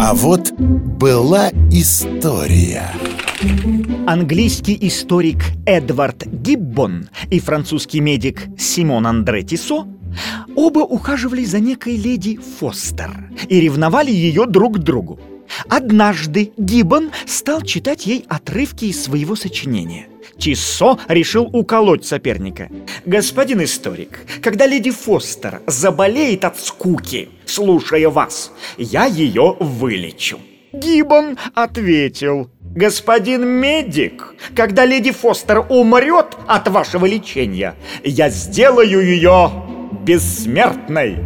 А вот была история. Английский историк Эдвард Гиббон и французский медик Симон Андре Тисо оба ухаживали за некой леди Фостер и ревновали ее друг к другу. Однажды Гиббон стал читать ей отрывки из своего сочинения. Тиссо решил уколоть соперника. «Господин историк, когда леди Фостер заболеет от скуки, слушая вас, я ее вылечу». Гиббон ответил, «Господин медик, когда леди Фостер умрет от вашего лечения, я сделаю ее бессмертной».